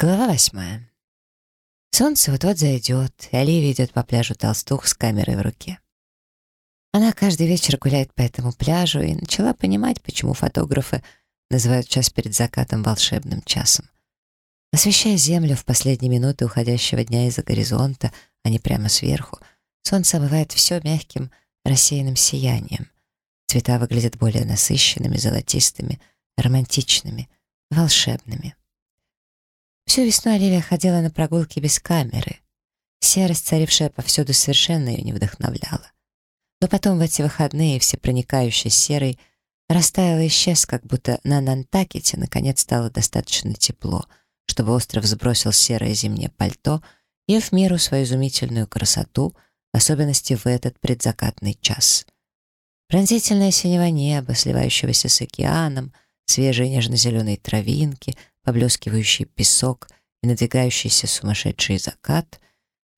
Глава восьмая. Солнце вот-вот зайдет, и Оливия идет по пляжу толстух с камерой в руке. Она каждый вечер гуляет по этому пляжу и начала понимать, почему фотографы называют час перед закатом волшебным часом. Освещая землю в последние минуты уходящего дня из-за горизонта, а не прямо сверху, солнце омывает все мягким, рассеянным сиянием. Цвета выглядят более насыщенными, золотистыми, романтичными, волшебными. Всю весну Оливия ходила на прогулки без камеры. Серость, царившая повсюду, совершенно ее не вдохновляла. Но потом в эти выходные всепроникающий серый растаял и исчез, как будто на Нантакете наконец стало достаточно тепло, чтобы остров сбросил серое зимнее пальто и в меру свою изумительную красоту, в особенности в этот предзакатный час. Пронзительное синего неба, сливающегося с океаном, свежие нежно-зеленые травинки — поблескивающий песок и надвигающийся сумасшедший закат,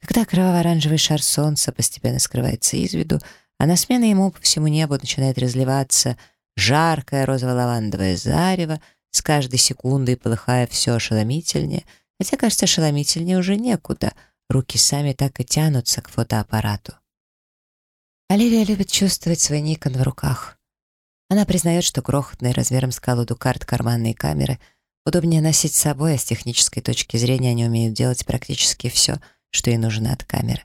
когда кроваво-оранжевый шар солнца постепенно скрывается из виду, а на смену ему по всему небу начинает разливаться жаркое розово-лавандовое зарево, с каждой секундой полыхая все ошеломительнее, хотя, кажется, ошеломительнее уже некуда, руки сами так и тянутся к фотоаппарату. Оливия любит чувствовать свой Никон в руках. Она признает, что крохотные размером с колоду карт карманные камеры — Удобнее носить с собой, а с технической точки зрения они умеют делать практически все, что ей нужно от камеры.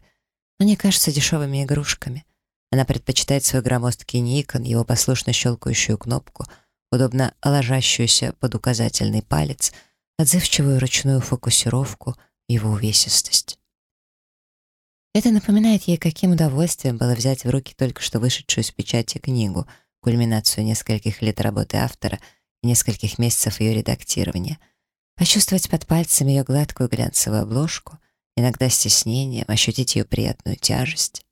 Но не кажутся дешевыми игрушками. Она предпочитает свой громоздкий Никон, его послушно щелкающую кнопку, удобно ложащуюся под указательный палец, отзывчивую ручную фокусировку, его увесистость. Это напоминает ей, каким удовольствием было взять в руки только что вышедшую из печати книгу, кульминацию нескольких лет работы автора — нескольких месяцев ее редактирования, почувствовать под пальцами ее гладкую глянцевую обложку, иногда стеснением, ощутить ее приятную тяжесть.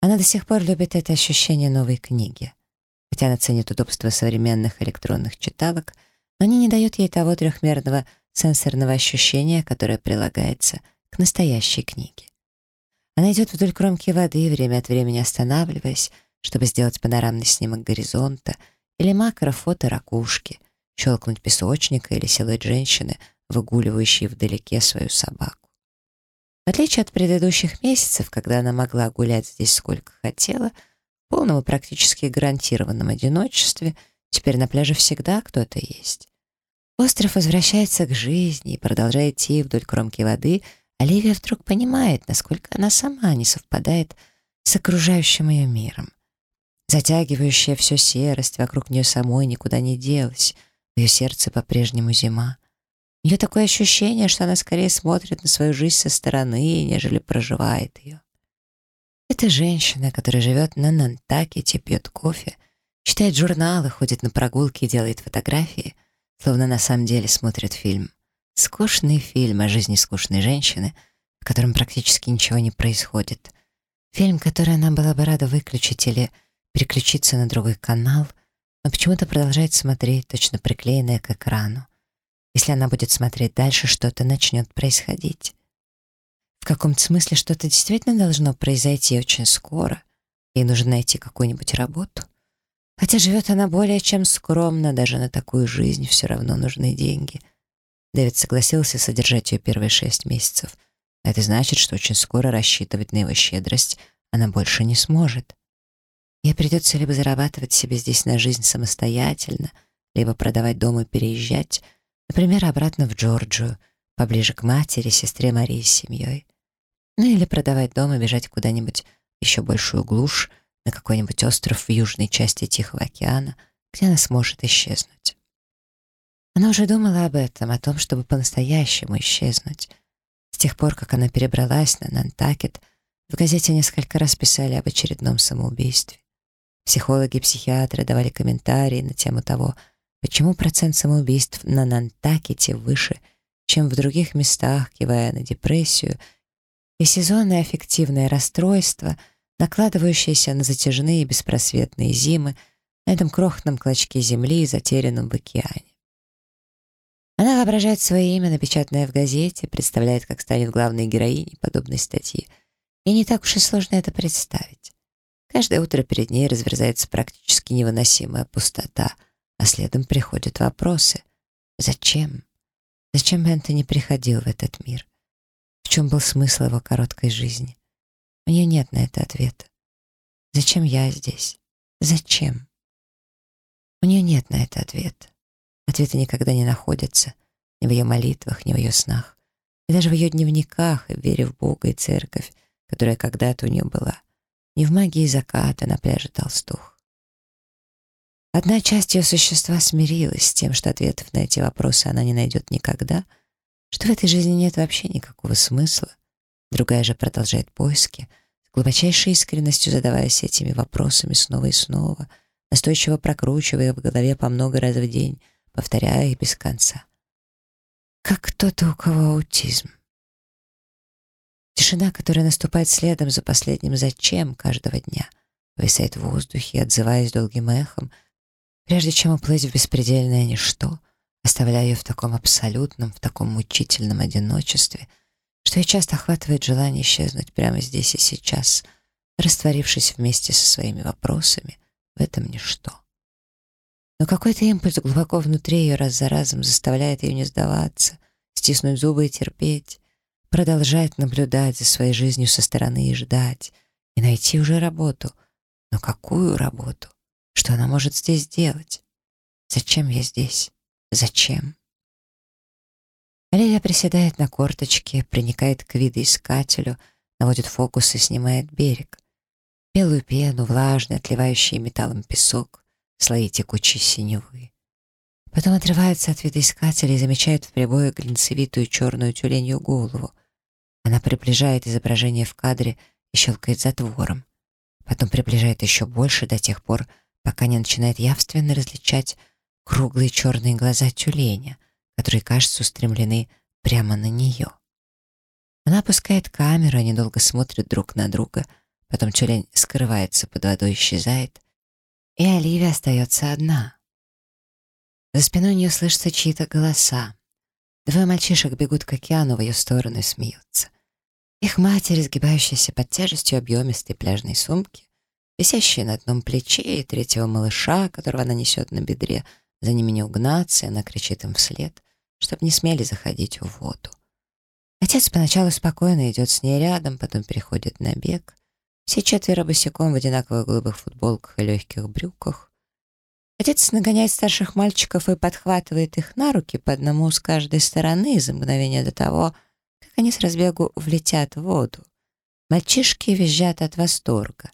Она до сих пор любит это ощущение новой книги. Хотя она ценит удобство современных электронных читалок, но они не дают ей того трехмерного сенсорного ощущения, которое прилагается к настоящей книге. Она идет вдоль кромки воды, время от времени останавливаясь, чтобы сделать панорамный снимок горизонта — или макрофото ракушки, щелкнуть песочника или силуэт женщины, выгуливающей вдалеке свою собаку. В отличие от предыдущих месяцев, когда она могла гулять здесь сколько хотела, в полном и практически гарантированном одиночестве, теперь на пляже всегда кто-то есть. Остров возвращается к жизни и, продолжая идти вдоль кромки воды, Оливия вдруг понимает, насколько она сама не совпадает с окружающим ее миром. Затягивающая все серость вокруг нее самой никуда не делась. В ее сердце по-прежнему зима. У нее такое ощущение, что она скорее смотрит на свою жизнь со стороны, нежели проживает ее. Это женщина, которая живет на Нантакете, пьет кофе, читает журналы, ходит на прогулки и делает фотографии, словно на самом деле смотрит фильм. Скучный фильм о жизни скучной женщины, в котором практически ничего не происходит. Фильм, который она была бы рада выключить или переключиться на другой канал, но почему-то продолжает смотреть, точно приклеенная к экрану. Если она будет смотреть дальше, что-то начнет происходить. В каком-то смысле что-то действительно должно произойти очень скоро. Ей нужно найти какую-нибудь работу. Хотя живет она более чем скромно, даже на такую жизнь все равно нужны деньги. Дэвид согласился содержать ее первые шесть месяцев. Это значит, что очень скоро рассчитывать на его щедрость она больше не сможет. Ей придется либо зарабатывать себе здесь на жизнь самостоятельно, либо продавать дом и переезжать, например, обратно в Джорджию, поближе к матери, сестре Марии с семьей. Ну или продавать дом и бежать куда-нибудь еще большую глушь, на какой-нибудь остров в южной части Тихого океана, где она сможет исчезнуть. Она уже думала об этом, о том, чтобы по-настоящему исчезнуть. С тех пор, как она перебралась на Нантакет, в газете несколько раз писали об очередном самоубийстве. Психологи и психиатры давали комментарии на тему того, почему процент самоубийств на Нантакете выше, чем в других местах, кивая на депрессию и сезонное аффективное расстройство, накладывающееся на затяжные и беспросветные зимы на этом крохотном клочке земли, затерянном в океане. Она воображает свое имя, напечатанное в газете, представляет, как станет главной героиней подобной статьи. И не так уж и сложно это представить. Каждое утро перед ней разверзается практически невыносимая пустота, а следом приходят вопросы. Зачем? Зачем Энтони приходил в этот мир? В чем был смысл его короткой жизни? У нее нет на это ответа. Зачем я здесь? Зачем? У нее нет на это ответа. Ответы никогда не находятся ни в ее молитвах, ни в ее снах, и даже в ее дневниках, и вере в Бога и церковь, которая когда-то у нее была, ни в магии заката на пляже Толстух. Одна часть ее существа смирилась с тем, что ответов на эти вопросы она не найдет никогда, что в этой жизни нет вообще никакого смысла. Другая же продолжает поиски, с глубочайшей искренностью задаваясь этими вопросами снова и снова, настойчиво прокручивая в голове по много раз в день, повторяя их без конца. Как кто-то, у кого аутизм. Тишина, которая наступает следом за последним «зачем» каждого дня, висает в воздухе, отзываясь долгим эхом, прежде чем уплыть в беспредельное ничто, оставляя ее в таком абсолютном, в таком мучительном одиночестве, что ее часто охватывает желание исчезнуть прямо здесь и сейчас, растворившись вместе со своими вопросами в этом ничто. Но какой-то импульс глубоко внутри ее раз за разом заставляет ее не сдаваться, стиснуть зубы и терпеть, продолжать наблюдать за своей жизнью со стороны и ждать, и найти уже работу. Но какую работу? Что она может здесь делать? Зачем я здесь? Зачем? Оливия приседает на корточке, проникает к видоискателю, наводит фокус и снимает берег. Белую пену, влажный, отливающий металлом песок, слои текучей синевы. Потом отрывается от видоискателя и замечает в прибое глинцевитую черную тюленью голову. Она приближает изображение в кадре и щелкает затвором. Потом приближает еще больше до тех пор, пока не начинает явственно различать круглые черные глаза тюленя, которые, кажется, устремлены прямо на нее. Она опускает камеру, они долго смотрят друг на друга, потом тюлень скрывается под водой, исчезает, и Оливия остается одна. За спиной у нее слышатся чьи-то голоса. Двое мальчишек бегут к океану в ее сторону и смеются. Их матери, сгибающиеся под тяжестью объемистой пляжной сумки, висящие на одном плече, и третьего малыша, которого она несет на бедре, за ними не угнаться, и она кричит им вслед, чтобы не смели заходить в воду. Отец поначалу спокойно идет с ней рядом, потом переходит на бег. Все четверо босиком в одинаковых голубых футболках и легких брюках. Отец нагоняет старших мальчиков и подхватывает их на руки по одному с каждой стороны за мгновение до того, они с разбегу влетят в воду. Мальчишки визжат от восторга.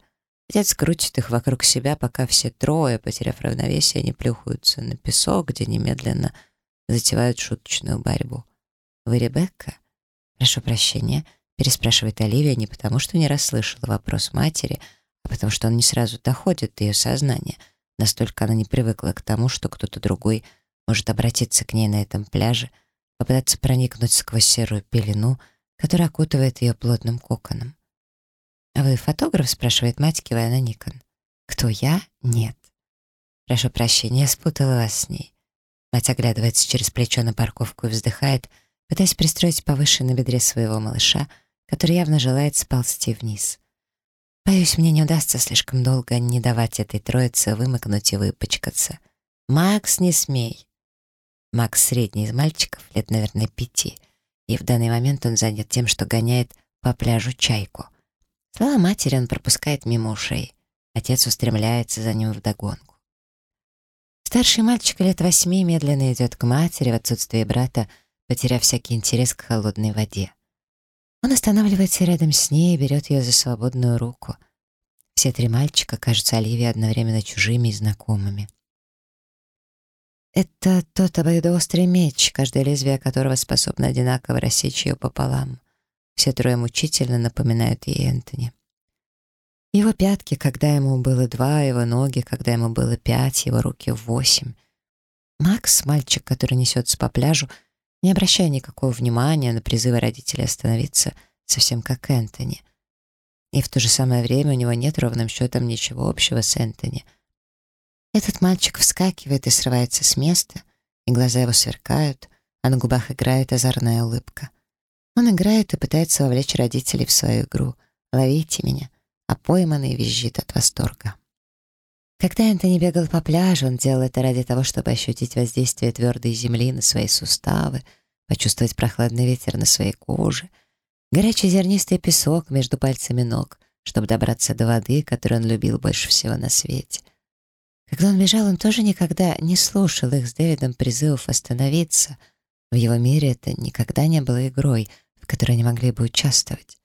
Отец крутит их вокруг себя, пока все трое, потеряв равновесие, не плюхаются на песок, где немедленно затевают шуточную борьбу. «Вы Ребекка?» «Прошу прощения», переспрашивает Оливия не потому, что не расслышала вопрос матери, а потому что он не сразу доходит до ее сознания. Настолько она не привыкла к тому, что кто-то другой может обратиться к ней на этом пляже, попытаться проникнуть сквозь серую пелену, которая окутывает ее плотным коконом. «А вы фотограф?» — спрашивает мать, кивая на Никон. «Кто я? Нет». «Прошу прощения, я спутала вас с ней». Мать оглядывается через плечо на парковку и вздыхает, пытаясь пристроить повыше на бедре своего малыша, который явно желает сползти вниз. Боюсь, мне не удастся слишком долго не давать этой троице вымокнуть и выпачкаться. «Макс, не смей!» Макс средний из мальчиков, лет, наверное, пяти, и в данный момент он занят тем, что гоняет по пляжу чайку. Слова матери он пропускает мимо ушей. Отец устремляется за ним вдогонку. Старший мальчик лет восьми медленно идет к матери в отсутствие брата, потеряв всякий интерес к холодной воде. Он останавливается рядом с ней и берет ее за свободную руку. Все три мальчика кажутся Оливии одновременно чужими и знакомыми. Это тот обоюдоострый меч, каждое лезвие которого способно одинаково рассечь ее пополам. Все трое мучительно напоминают ей Энтони. Его пятки, когда ему было два, его ноги, когда ему было пять, его руки восемь. Макс, мальчик, который несется по пляжу, не обращая никакого внимания на призывы родителей остановиться, совсем как Энтони. И в то же самое время у него нет ровным счетом ничего общего с Энтони. Этот мальчик вскакивает и срывается с места, и глаза его сверкают, а на губах играет озорная улыбка. Он играет и пытается вовлечь родителей в свою игру. «Ловите меня», а пойманный визжит от восторга. Когда Энтони бегал по пляжу, он делал это ради того, чтобы ощутить воздействие твердой земли на свои суставы, почувствовать прохладный ветер на своей коже, горячий зернистый песок между пальцами ног, чтобы добраться до воды, которую он любил больше всего на свете. Когда он бежал, он тоже никогда не слушал их с Дэвидом призывов остановиться. В его мире это никогда не было игрой, в которой они могли бы участвовать.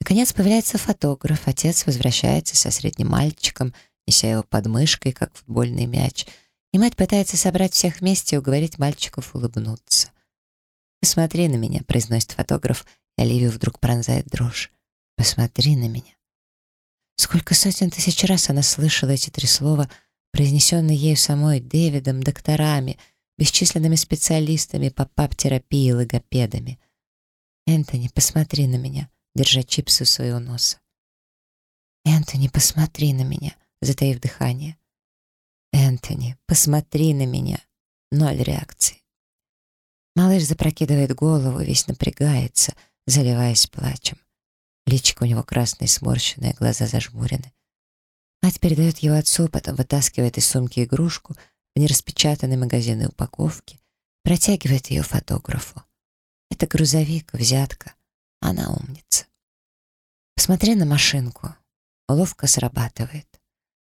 Наконец появляется фотограф, отец возвращается со средним мальчиком, неся его под мышкой, как футбольный мяч, и мать пытается собрать всех вместе и уговорить мальчиков улыбнуться. «Посмотри на меня», — произносит фотограф, и Оливию вдруг пронзает дрожь. «Посмотри на меня». Сколько сотен тысяч раз она слышала эти три слова — произнесенный ею самой Дэвидом, докторами, бесчисленными специалистами по пап-терапии и логопедами. «Энтони, посмотри на меня», держа чипсы у своего носа. «Энтони, посмотри на меня», затаив дыхание. «Энтони, посмотри на меня». Ноль реакции. Малыш запрокидывает голову, весь напрягается, заливаясь плачем. Личико у него красное сморщенное, глаза зажмурены. Мать передает его отцу, потом вытаскивает из сумки игрушку в нераспечатанной магазинной упаковке, протягивает ее фотографу. Это грузовик, взятка. Она умница. Посмотри на машинку. Уловка срабатывает.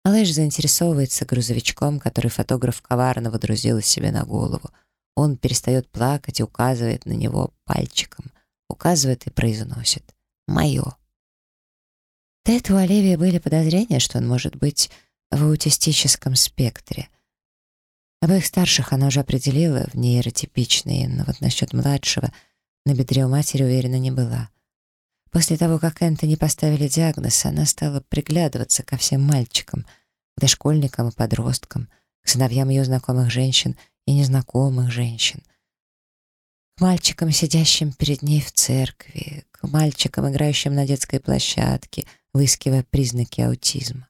Малыш заинтересовывается грузовичком, который фотограф коварно водрузил себе на голову. Он перестает плакать и указывает на него пальчиком. Указывает и произносит «Мое». До этого у Оливии были подозрения, что он может быть в аутистическом спектре. Обоих старших она уже определила в нейротипичные, но вот насчет младшего на бедре у матери уверена не была. После того, как Энтони поставили диагноз, она стала приглядываться ко всем мальчикам, к дошкольникам и подросткам, к сыновьям ее знакомых женщин и незнакомых женщин, к мальчикам, сидящим перед ней в церкви, к мальчикам, играющим на детской площадке — выискивая признаки аутизма.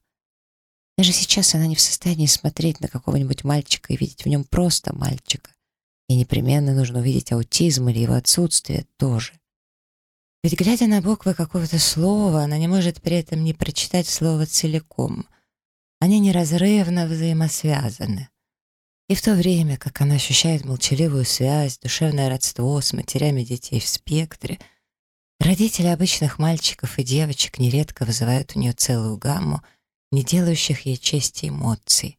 Даже сейчас она не в состоянии смотреть на какого-нибудь мальчика и видеть в нем просто мальчика. И непременно нужно увидеть аутизм или его отсутствие тоже. Ведь, глядя на буквы какого-то слова, она не может при этом не прочитать слово целиком. Они неразрывно взаимосвязаны. И в то время, как она ощущает молчаливую связь, душевное родство с матерями детей в спектре — Родители обычных мальчиков и девочек нередко вызывают у нее целую гамму не делающих ей чести эмоций.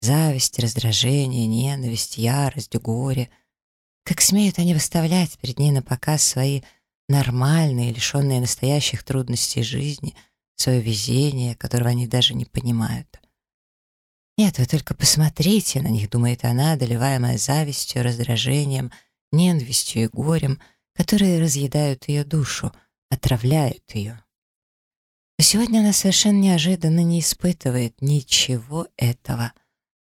Зависть, раздражение, ненависть, ярость, горе. Как смеют они выставлять перед ней на показ свои нормальные, лишенные настоящих трудностей жизни, свое везение, которого они даже не понимают. «Нет, вы только посмотрите на них», — думает она, доливаемая завистью, раздражением, ненавистью и горем — которые разъедают ее душу, отравляют ее. Но сегодня она совершенно неожиданно не испытывает ничего этого.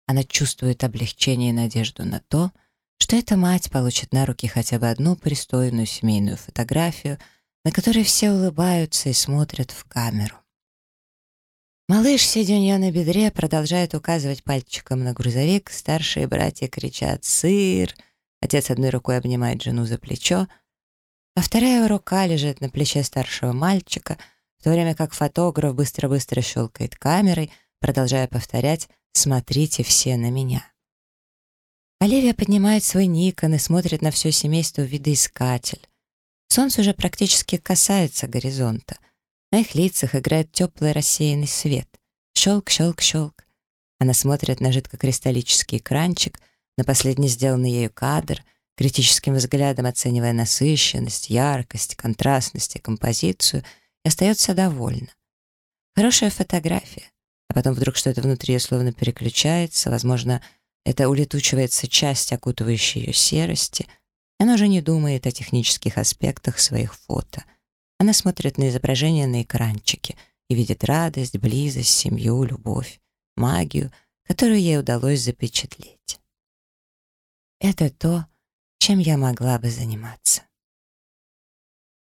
Она чувствует облегчение и надежду на то, что эта мать получит на руки хотя бы одну пристойную семейную фотографию, на которой все улыбаются и смотрят в камеру. Малыш, сидя у нее на бедре, продолжает указывать пальчиком на грузовик, старшие братья кричат «Сыр!», отец одной рукой обнимает жену за плечо, а вторая рука лежит на плече старшего мальчика, в то время как фотограф быстро-быстро щелкает камерой, продолжая повторять «Смотрите все на меня». Оливия поднимает свой Никон и смотрит на все семейство видоискатель. Солнце уже практически касается горизонта. На их лицах играет теплый рассеянный свет. Щелк, щелк, щелк. Она смотрит на жидкокристаллический экранчик, на последний сделанный ею кадр, критическим взглядом оценивая насыщенность, яркость, контрастность и композицию, и остается довольна. Хорошая фотография, а потом вдруг что-то внутри ее словно переключается, возможно, это улетучивается часть, окутывающей ее серости, она уже не думает о технических аспектах своих фото. Она смотрит на изображение на экранчике и видит радость, близость, семью, любовь, магию, которую ей удалось запечатлеть. Это то, чем я могла бы заниматься.